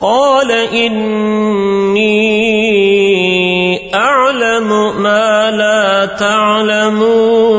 قال إني أعلم ما لا تعلمون